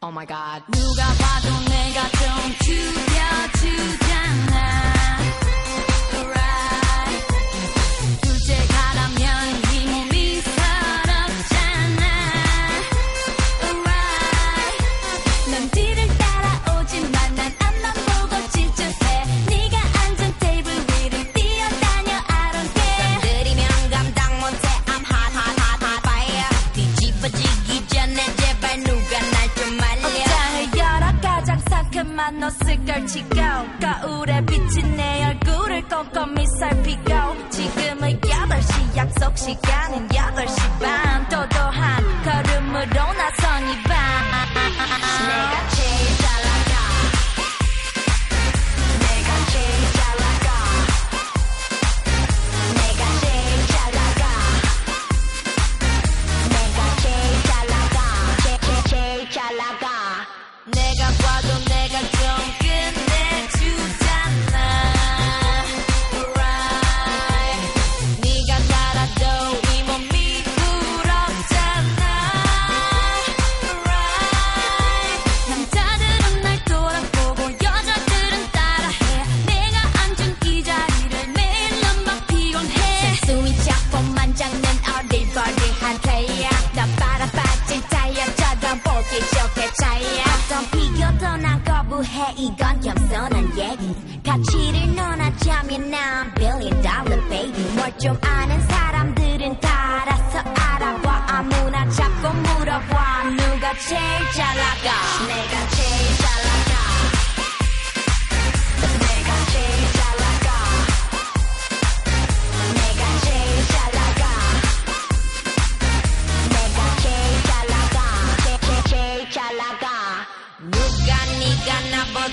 Oh my god 누가 봐도 내가 좀 죽여 주잖아 파란 옷을 걸치고 거울에 비친 내 얼굴을 꼼꼼히 살피고. 지금은 8시 약속 시간은 8시 반. 봐도 내가 좀 끝내주지. 이건 겸손한 얘기. 가치를 논하자면 난 billion dollar baby. 뭘 좀 아는 사람들은 다 알아서 알아봐 아무나 잡고 물어봐. 누가 제일 잘 나가? 내가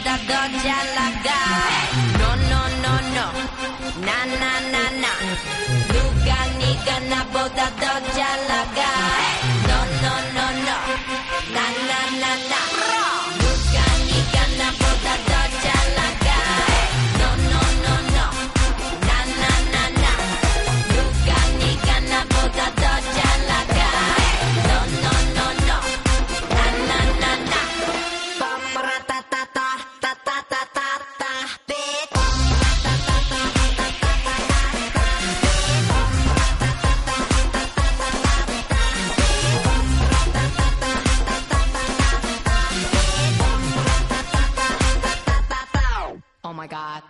soldador ya la No, no, no, no. Na, na, na, na. Luganiga na bodador ya la oh my God.